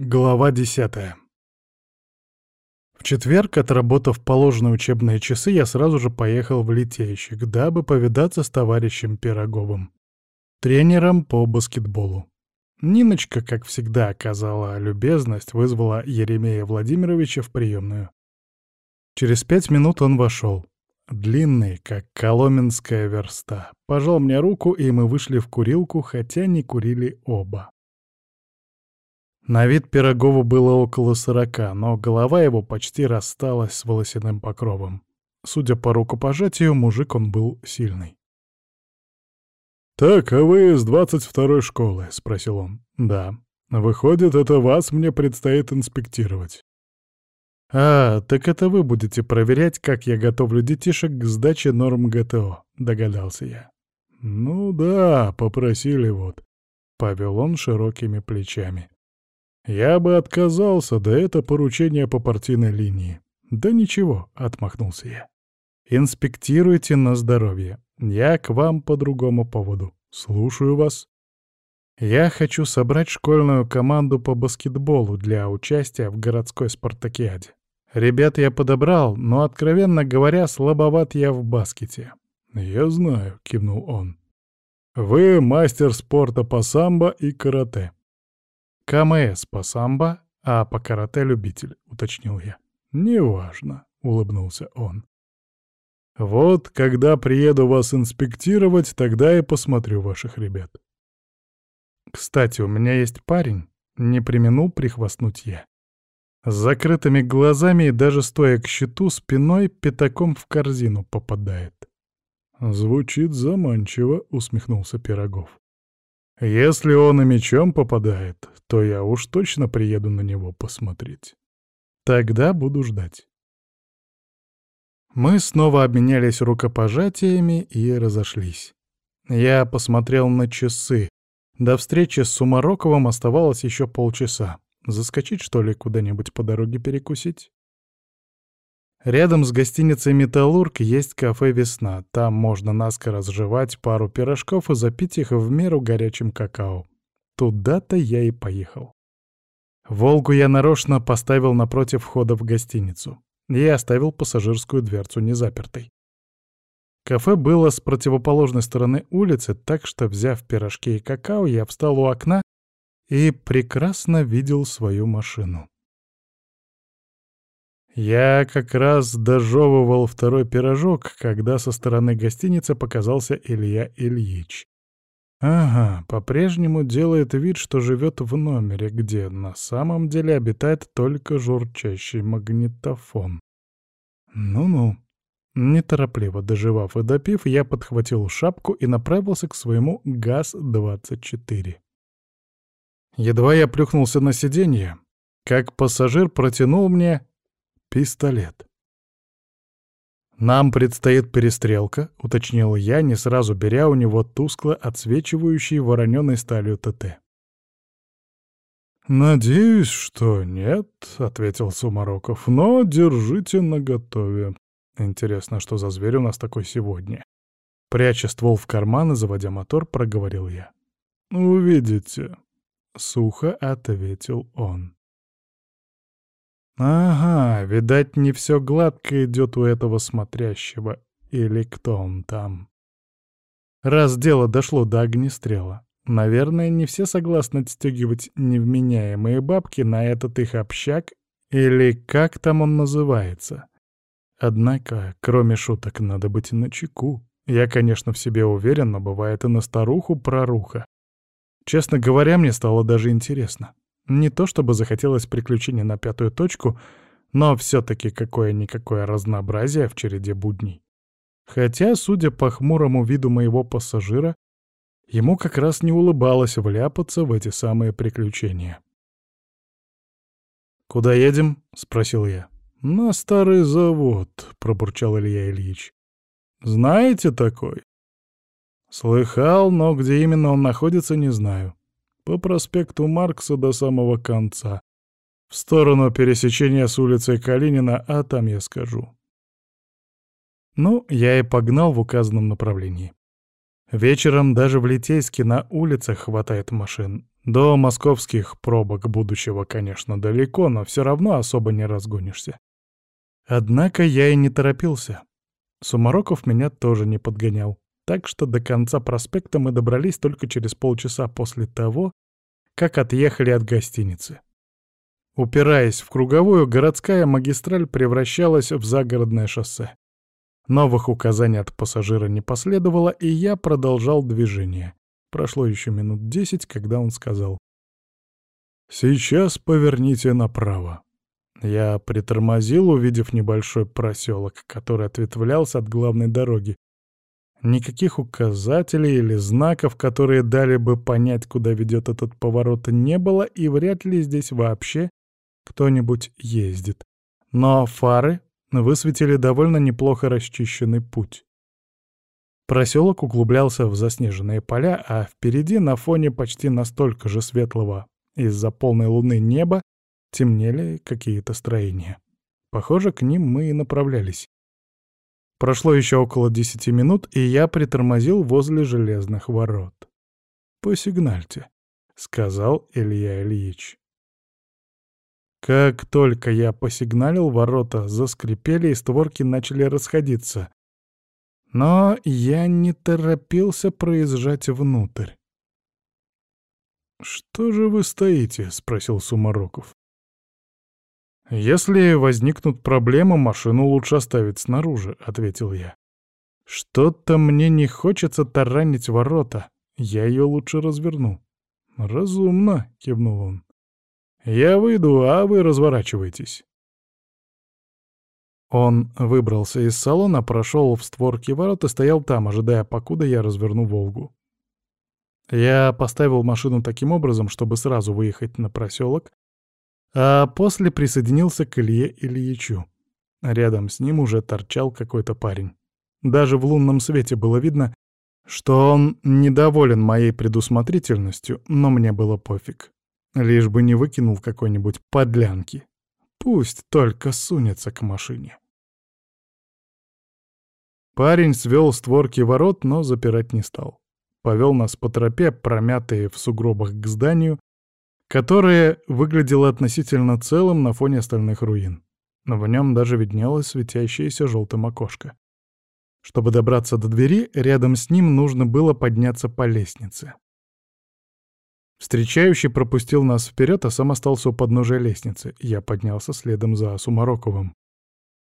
Глава десятая. В четверг, отработав положенные учебные часы, я сразу же поехал в Литейщик, дабы повидаться с товарищем Пироговым, тренером по баскетболу. Ниночка, как всегда, оказала любезность, вызвала Еремея Владимировича в приемную. Через пять минут он вошел. Длинный, как коломенская верста. Пожал мне руку, и мы вышли в курилку, хотя не курили оба. На вид Пирогову было около сорока, но голова его почти рассталась с волосяным покровом. Судя по рукопожатию, мужик он был сильный. «Так, а вы из двадцать второй школы?» — спросил он. «Да. Выходит, это вас мне предстоит инспектировать». «А, так это вы будете проверять, как я готовлю детишек к сдаче норм ГТО», — догадался я. «Ну да, попросили вот», — повел он широкими плечами. Я бы отказался, да это поручение по партийной линии. Да ничего, отмахнулся я. Инспектируйте на здоровье. Я к вам по другому поводу. Слушаю вас. Я хочу собрать школьную команду по баскетболу для участия в городской спартакиаде. Ребят я подобрал, но, откровенно говоря, слабоват я в баскете. «Я знаю», — кивнул он. «Вы мастер спорта по самбо и карате. КМС по самбо, а по карате любитель, уточнил я. Неважно, улыбнулся он. Вот, когда приеду вас инспектировать, тогда и посмотрю ваших ребят. Кстати, у меня есть парень, не применул прихвастнуть я. С закрытыми глазами и даже стоя к щиту, спиной пятаком в корзину попадает. «Звучит заманчиво», — усмехнулся Пирогов. Если он и мечом попадает, то я уж точно приеду на него посмотреть. Тогда буду ждать. Мы снова обменялись рукопожатиями и разошлись. Я посмотрел на часы. До встречи с Сумароковым оставалось еще полчаса. Заскочить, что ли, куда-нибудь по дороге перекусить? Рядом с гостиницей «Металлург» есть кафе «Весна». Там можно наскоро сживать пару пирожков и запить их в меру горячим какао. Туда-то я и поехал. «Волгу» я нарочно поставил напротив входа в гостиницу и оставил пассажирскую дверцу незапертой. Кафе было с противоположной стороны улицы, так что, взяв пирожки и какао, я встал у окна и прекрасно видел свою машину. Я как раз дожевывал второй пирожок, когда со стороны гостиницы показался Илья Ильич. Ага, по-прежнему делает вид, что живет в номере, где на самом деле обитает только журчащий магнитофон. Ну-ну. Неторопливо доживав и допив, я подхватил шапку и направился к своему ГАЗ-24. Едва я плюхнулся на сиденье, как пассажир протянул мне Пистолет. «Нам предстоит перестрелка», — уточнил я, не сразу беря у него тускло отсвечивающий вороненой сталью ТТ. «Надеюсь, что нет», — ответил Сумароков, — «но держите наготове. Интересно, что за зверь у нас такой сегодня?» Пряча ствол в карман и заводя мотор, проговорил я. «Увидите», — сухо ответил он. Ага, видать, не все гладко идет у этого смотрящего. Или кто он там? Раз дело дошло до огнестрела, наверное, не все согласны отстегивать невменяемые бабки на этот их общак, или как там он называется. Однако, кроме шуток, надо быть начеку. Я, конечно, в себе уверен, но бывает и на старуху проруха. Честно говоря, мне стало даже интересно. Не то чтобы захотелось приключений на пятую точку, но все-таки какое-никакое разнообразие в череде будней. Хотя, судя по хмурому виду моего пассажира, ему как раз не улыбалось вляпаться в эти самые приключения. «Куда едем?» — спросил я. «На старый завод», — пробурчал Илья Ильич. «Знаете такой?» «Слыхал, но где именно он находится, не знаю по проспекту Маркса до самого конца. В сторону пересечения с улицей Калинина, а там я скажу. Ну, я и погнал в указанном направлении. Вечером даже в Литейске на улицах хватает машин. До московских пробок будущего, конечно, далеко, но все равно особо не разгонишься. Однако я и не торопился. Сумароков меня тоже не подгонял, так что до конца проспекта мы добрались только через полчаса после того, как отъехали от гостиницы. Упираясь в круговую, городская магистраль превращалась в загородное шоссе. Новых указаний от пассажира не последовало, и я продолжал движение. Прошло еще минут десять, когда он сказал. «Сейчас поверните направо». Я притормозил, увидев небольшой проселок, который ответвлялся от главной дороги. Никаких указателей или знаков, которые дали бы понять, куда ведет этот поворот, не было, и вряд ли здесь вообще кто-нибудь ездит. Но фары высветили довольно неплохо расчищенный путь. Проселок углублялся в заснеженные поля, а впереди, на фоне почти настолько же светлого из-за полной луны неба, темнели какие-то строения. Похоже, к ним мы и направлялись. Прошло еще около десяти минут, и я притормозил возле железных ворот. «Посигнальте», — сказал Илья Ильич. Как только я посигналил, ворота заскрипели, и створки начали расходиться. Но я не торопился проезжать внутрь. «Что же вы стоите?» — спросил Сумароков. «Если возникнут проблемы, машину лучше оставить снаружи», — ответил я. «Что-то мне не хочется таранить ворота. Я ее лучше разверну». «Разумно», — кивнул он. Я выйду, а вы разворачивайтесь. Он выбрался из салона, прошел в створки ворот и стоял там, ожидая, покуда я разверну «Волгу». Я поставил машину таким образом, чтобы сразу выехать на проселок, а после присоединился к Илье Ильичу. Рядом с ним уже торчал какой-то парень. Даже в лунном свете было видно, что он недоволен моей предусмотрительностью, но мне было пофиг. Лишь бы не выкинул какой-нибудь подлянки. Пусть только сунется к машине. Парень свел створки ворот, но запирать не стал. Повел нас по тропе, промятые в сугробах к зданию, которое выглядело относительно целым на фоне остальных руин. Но в нем даже виднелось светящееся желтым окошко. Чтобы добраться до двери, рядом с ним нужно было подняться по лестнице. Встречающий пропустил нас вперед, а сам остался у подножия лестницы. Я поднялся следом за Сумароковым.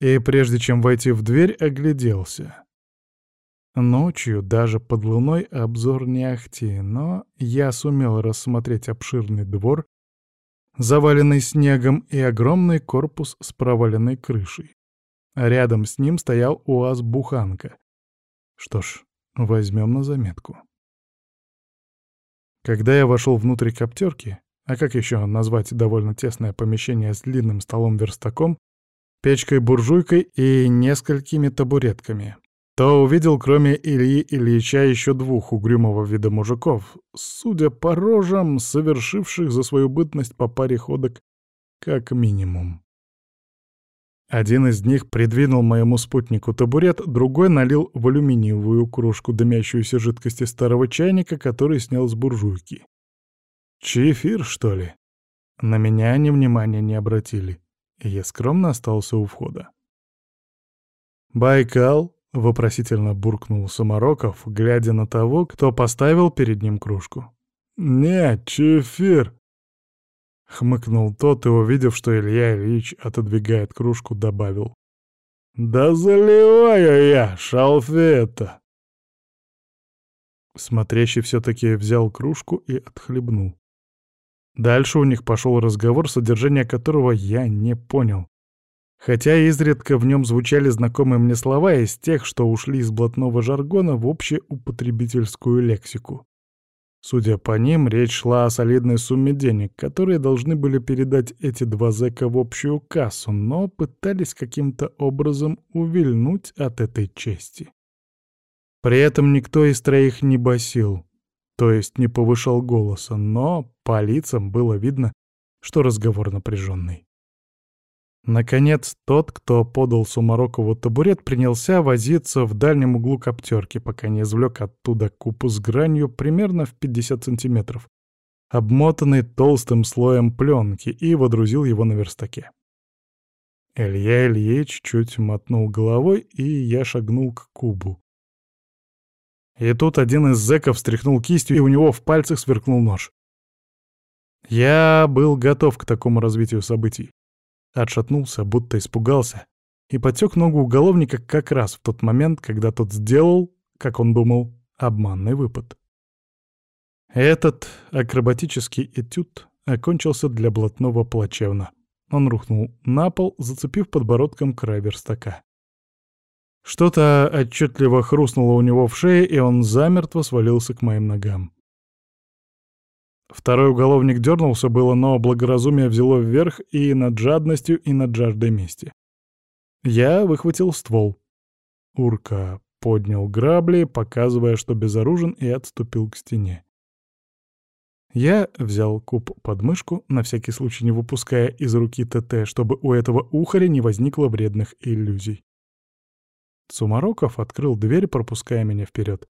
И прежде чем войти в дверь, огляделся. Ночью, даже под луной, обзор не ахти, но я сумел рассмотреть обширный двор, заваленный снегом, и огромный корпус с проваленной крышей. рядом с ним стоял УАЗ-буханка. Что ж, возьмем на заметку. Когда я вошел внутрь коптерки, а как еще назвать довольно тесное помещение с длинным столом-верстаком, печкой-буржуйкой и несколькими табуретками, то увидел кроме Ильи Ильича еще двух угрюмого вида мужиков, судя по рожам, совершивших за свою бытность по паре ходок как минимум. Один из них придвинул моему спутнику табурет, другой налил в алюминиевую кружку дымящуюся жидкости старого чайника, который снял с буржуйки. Чефир, что ли? На меня они внимания не обратили, и я скромно остался у входа. «Байкал?» — вопросительно буркнул Самароков, глядя на того, кто поставил перед ним кружку. «Нет, чефир!» Хмыкнул тот и, увидев, что Илья Ильич отодвигает кружку, добавил. «Да заливаю я, шалфета!» Смотрящий все-таки взял кружку и отхлебнул. Дальше у них пошел разговор, содержание которого я не понял. Хотя изредка в нем звучали знакомые мне слова из тех, что ушли из блатного жаргона в общеупотребительскую лексику. Судя по ним, речь шла о солидной сумме денег, которые должны были передать эти два зэка в общую кассу, но пытались каким-то образом увильнуть от этой чести. При этом никто из троих не басил, то есть не повышал голоса, но по лицам было видно, что разговор напряженный. Наконец, тот, кто подал Сумарокову табурет, принялся возиться в дальнем углу коптерки, пока не извлек оттуда куб с гранью примерно в 50 сантиметров, обмотанный толстым слоем пленки, и водрузил его на верстаке. Илья Ильич чуть мотнул головой, и я шагнул к кубу. И тут один из зэков встряхнул кистью, и у него в пальцах сверкнул нож. Я был готов к такому развитию событий. Отшатнулся, будто испугался, и подсек ногу уголовника как раз в тот момент, когда тот сделал, как он думал, обманный выпад. Этот акробатический этюд окончился для блатного плачевно. Он рухнул на пол, зацепив подбородком край верстака. Что-то отчетливо хрустнуло у него в шее, и он замертво свалился к моим ногам. Второй уголовник дернулся было, но благоразумие взяло вверх и над жадностью, и над жаждой мести. Я выхватил ствол. Урка поднял грабли, показывая, что безоружен, и отступил к стене. Я взял куб под мышку, на всякий случай не выпуская из руки ТТ, чтобы у этого ухаря не возникло вредных иллюзий. Сумароков открыл дверь, пропуская меня вперед.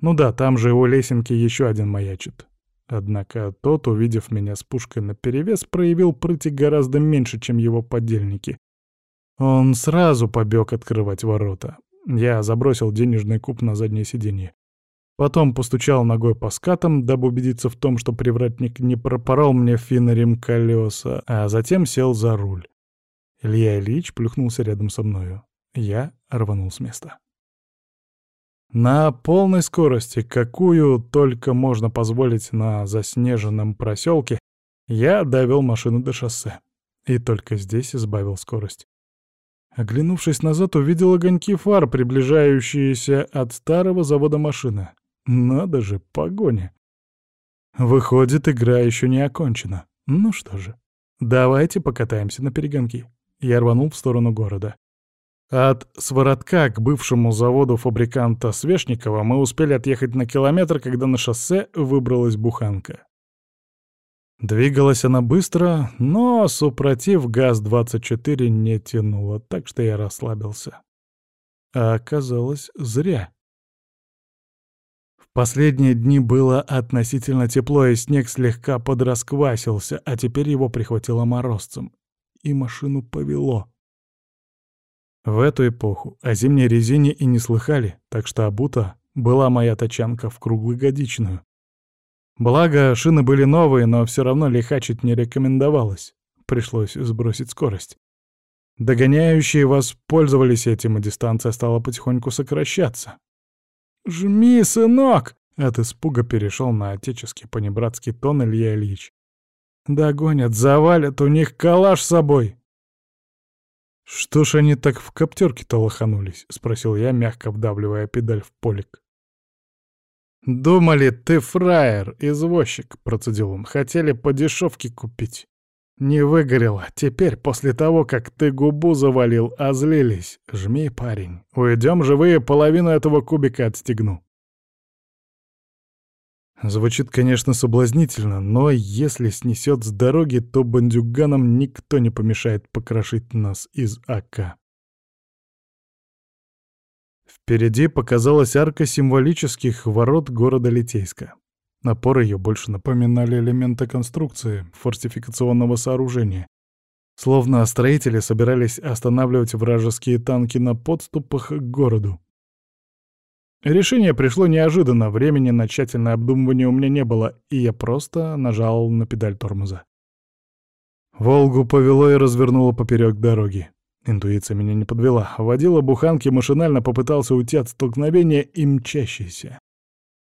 Ну да, там же у лесенки еще один маячит. Однако тот, увидев меня с пушкой наперевес, проявил прыти гораздо меньше, чем его подельники. Он сразу побег открывать ворота. Я забросил денежный куб на заднее сиденье. Потом постучал ногой по скатам, дабы убедиться в том, что привратник не пропорол мне финарем колеса, а затем сел за руль. Илья Ильич плюхнулся рядом со мною. Я рванул с места. На полной скорости, какую только можно позволить на заснеженном проселке, я довел машину до шоссе. И только здесь избавил скорость. Оглянувшись назад, увидел огоньки фар, приближающиеся от старого завода машины. Надо же, погоня. Выходит, игра еще не окончена. Ну что же, давайте покатаемся на перегонки. Я рванул в сторону города. От Своротка к бывшему заводу фабриканта Свешникова мы успели отъехать на километр, когда на шоссе выбралась буханка. Двигалась она быстро, но, супротив, ГАЗ-24 не тянуло, так что я расслабился. А оказалось, зря. В последние дни было относительно тепло, и снег слегка подрасквасился, а теперь его прихватило морозцем. И машину повело. В эту эпоху о зимней резине и не слыхали, так что обута была моя тачанка в круглогодичную. Благо, шины были новые, но все равно лихачить не рекомендовалось. Пришлось сбросить скорость. Догоняющие воспользовались этим, и дистанция стала потихоньку сокращаться. «Жми, сынок!» — от испуга перешел на отеческий понебратский тон Илья Ильич. «Догонят, завалят, у них калаш с собой!» «Что ж они так в коптерке-то лоханулись?» — спросил я, мягко вдавливая педаль в полик. «Думали, ты фраер, извозчик», — процедил он. «Хотели по дешевке купить. Не выгорело. Теперь, после того, как ты губу завалил, озлились. Жми, парень. Уйдем живые, половину этого кубика отстегну». Звучит, конечно, соблазнительно, но если снесет с дороги, то бандюганам никто не помешает покрошить нас из АК. Впереди показалась арка символических ворот города Литейска. Напоры ее больше напоминали элементы конструкции фортификационного сооружения. Словно строители собирались останавливать вражеские танки на подступах к городу. Решение пришло неожиданно, времени на тщательное обдумывание у меня не было, и я просто нажал на педаль тормоза. Волгу повело и развернуло поперек дороги. Интуиция меня не подвела. Водила буханки машинально попытался уйти от столкновения и мчащийся.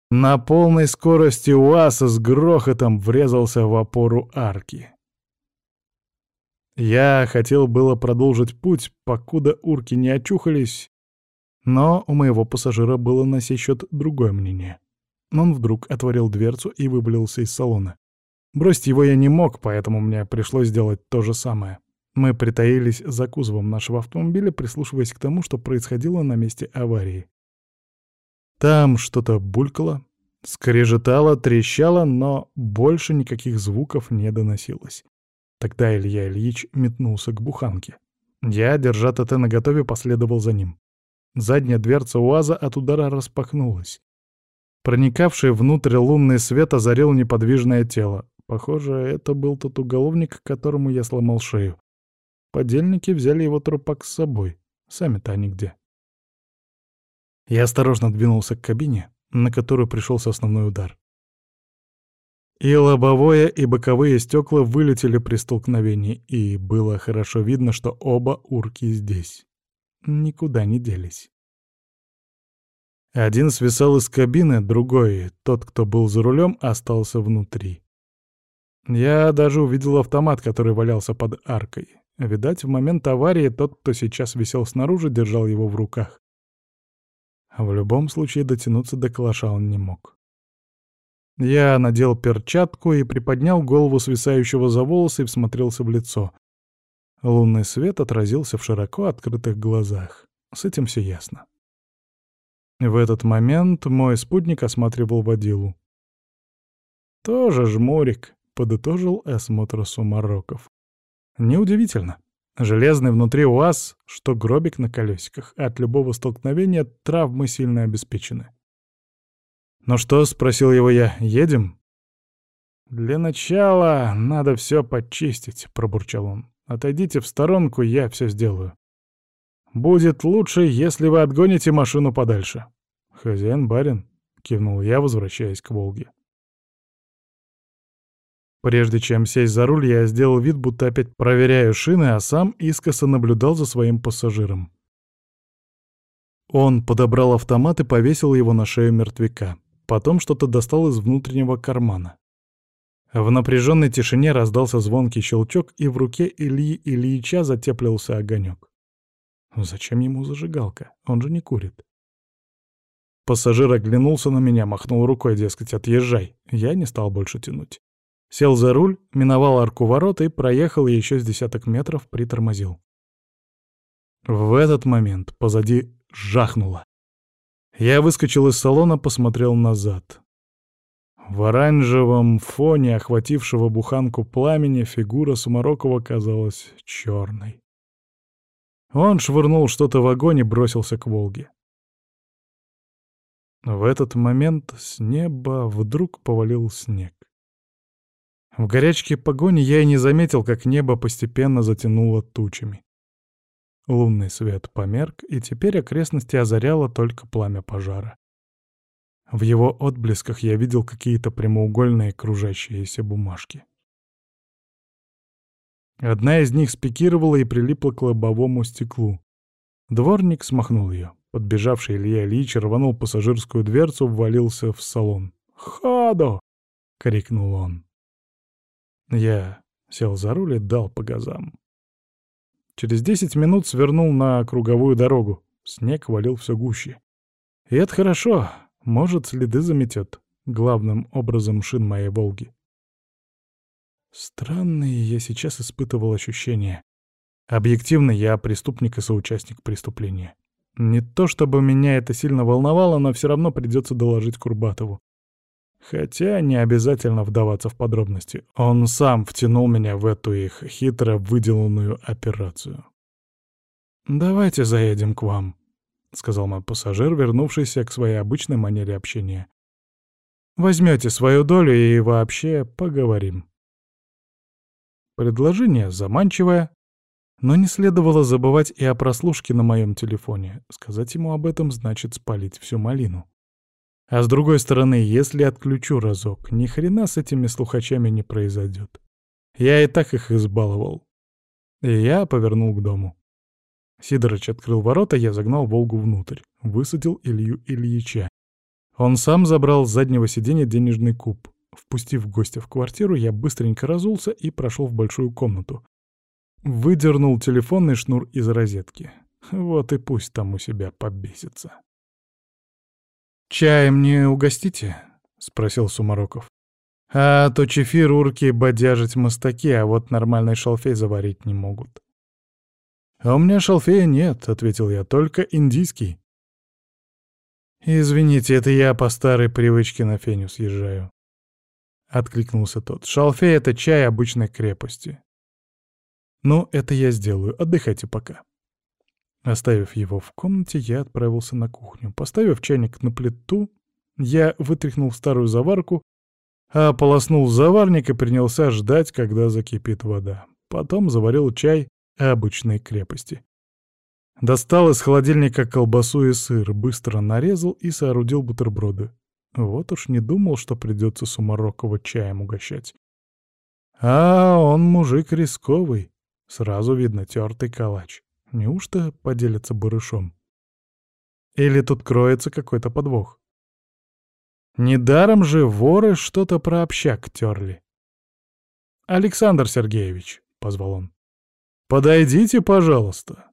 На полной скорости УАЗ с грохотом врезался в опору арки. Я хотел было продолжить путь, покуда урки не очухались, но у моего пассажира было на сей счет другое мнение. Он вдруг отворил дверцу и выбрался из салона. Бросить его я не мог, поэтому мне пришлось сделать то же самое. Мы притаились за кузовом нашего автомобиля, прислушиваясь к тому, что происходило на месте аварии. Там что-то булькало, скрежетало, трещало, но больше никаких звуков не доносилось. Тогда Илья Ильич метнулся к буханке. Я, держа ТТ наготове, последовал за ним. Задняя дверца УАЗа от удара распахнулась. Проникавший внутрь лунный свет озарил неподвижное тело. Похоже, это был тот уголовник, которому я сломал шею. Подельники взяли его трупак с собой. Сами-то они где. Я осторожно двинулся к кабине, на которую пришелся основной удар. И лобовое, и боковые стекла вылетели при столкновении, и было хорошо видно, что оба урки здесь. Никуда не делись. Один свисал из кабины, другой, тот, кто был за рулем, остался внутри. Я даже увидел автомат, который валялся под аркой. Видать, в момент аварии тот, кто сейчас висел снаружи, держал его в руках. В любом случае дотянуться до калаша он не мог. Я надел перчатку и приподнял голову свисающего за волосы и всмотрелся в лицо. Лунный свет отразился в широко открытых глазах. С этим все ясно. В этот момент мой спутник осматривал водилу. «Тоже жмурик», — подытожил осмотр Сумароков. «Неудивительно. Железный внутри УАЗ, что гробик на колесиках. От любого столкновения травмы сильно обеспечены». «Ну что?» — спросил его я. «Едем?» «Для начала надо все подчистить», — пробурчал он. «Отойдите в сторонку, я все сделаю». Будет лучше, если вы отгоните машину подальше. Хозяин барин, кивнул я, возвращаясь к Волге. Прежде чем сесть за руль, я сделал вид, будто опять проверяю шины, а сам искоса наблюдал за своим пассажиром. Он подобрал автомат и повесил его на шею мертвяка. Потом что-то достал из внутреннего кармана. В напряженной тишине раздался звонкий щелчок, и в руке Ильи Ильича затеплился огонек. Зачем ему зажигалка? Он же не курит. Пассажир оглянулся на меня, махнул рукой, дескать, отъезжай. Я не стал больше тянуть. Сел за руль, миновал арку ворот и проехал еще с десяток метров, притормозил. В этот момент позади жахнуло. Я выскочил из салона, посмотрел назад. В оранжевом фоне охватившего буханку пламени фигура Сумарокова казалась черной. Он швырнул что-то в огонь и бросился к Волге. В этот момент с неба вдруг повалил снег. В горячке погони я и не заметил, как небо постепенно затянуло тучами. Лунный свет померк, и теперь окрестности озаряло только пламя пожара. В его отблесках я видел какие-то прямоугольные кружащиеся бумажки. Одна из них спикировала и прилипла к лобовому стеклу. Дворник смахнул ее. Подбежавший Илья Ильич рванул пассажирскую дверцу, ввалился в салон. «Ходу!» — крикнул он. Я сел за руль и дал по газам. Через десять минут свернул на круговую дорогу. Снег валил все гуще. И это хорошо, может, следы заметет. Главным образом шин моей «Волги». Странные я сейчас испытывал ощущения. Объективно, я преступник и соучастник преступления. Не то чтобы меня это сильно волновало, но все равно придется доложить Курбатову. Хотя не обязательно вдаваться в подробности. Он сам втянул меня в эту их хитро выделанную операцию. «Давайте заедем к вам», — сказал мой пассажир, вернувшийся к своей обычной манере общения. «Возьмете свою долю и вообще поговорим». Предложение заманчивое, но не следовало забывать и о прослушке на моем телефоне. Сказать ему об этом значит спалить всю малину. А с другой стороны, если отключу разок, ни хрена с этими слухачами не произойдет. Я и так их избаловал. И я повернул к дому. Сидорыч открыл ворота, я загнал «Волгу» внутрь, высадил Илью Ильича. Он сам забрал с заднего сиденья денежный куб. Впустив гостя в квартиру, я быстренько разулся и прошел в большую комнату. Выдернул телефонный шнур из розетки. Вот и пусть там у себя побесится. «Чаем не угостите?» — спросил Сумароков. «А то чефир, урки, бодяжить мастаки, а вот нормальный шалфей заварить не могут». «А у меня шалфея нет», — ответил я, — «только индийский». «Извините, это я по старой привычке на феню съезжаю. — откликнулся тот. «Шалфей — это чай обычной крепости. «Ну, это я сделаю, отдыхайте пока». Оставив его в комнате, я отправился на кухню. Поставив чайник на плиту, я вытряхнул старую заварку, а полоснул заварник и принялся ждать, когда закипит вода. Потом заварил чай обычной крепости. Достал из холодильника колбасу и сыр, быстро нарезал и соорудил бутерброды. Вот уж не думал, что придется Сумарокова чаем угощать. А он мужик рисковый. Сразу видно тертый калач. Неужто поделится барышом? Или тут кроется какой-то подвох? Недаром же воры что-то про общак терли. «Александр Сергеевич», — позвал он, — «подойдите, пожалуйста».